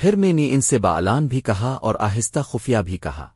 پھر میں نے ان سے باعلان بھی کہا اور آہستہ خفیہ بھی کہا۔